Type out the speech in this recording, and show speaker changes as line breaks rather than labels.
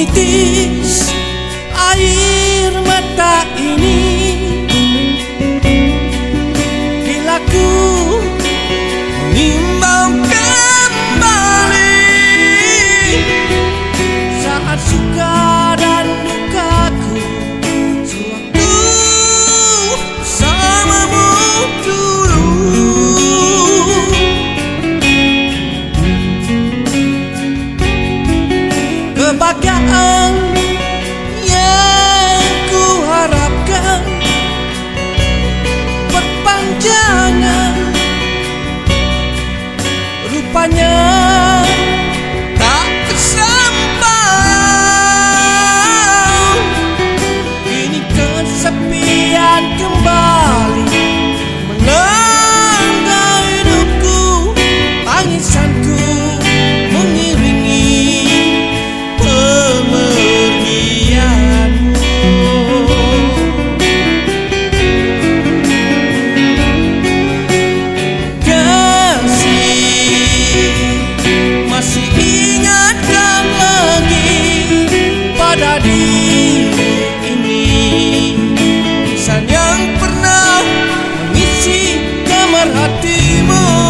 你第 Tadi. Ini pesan yang pernah mengisi kamar hatimu.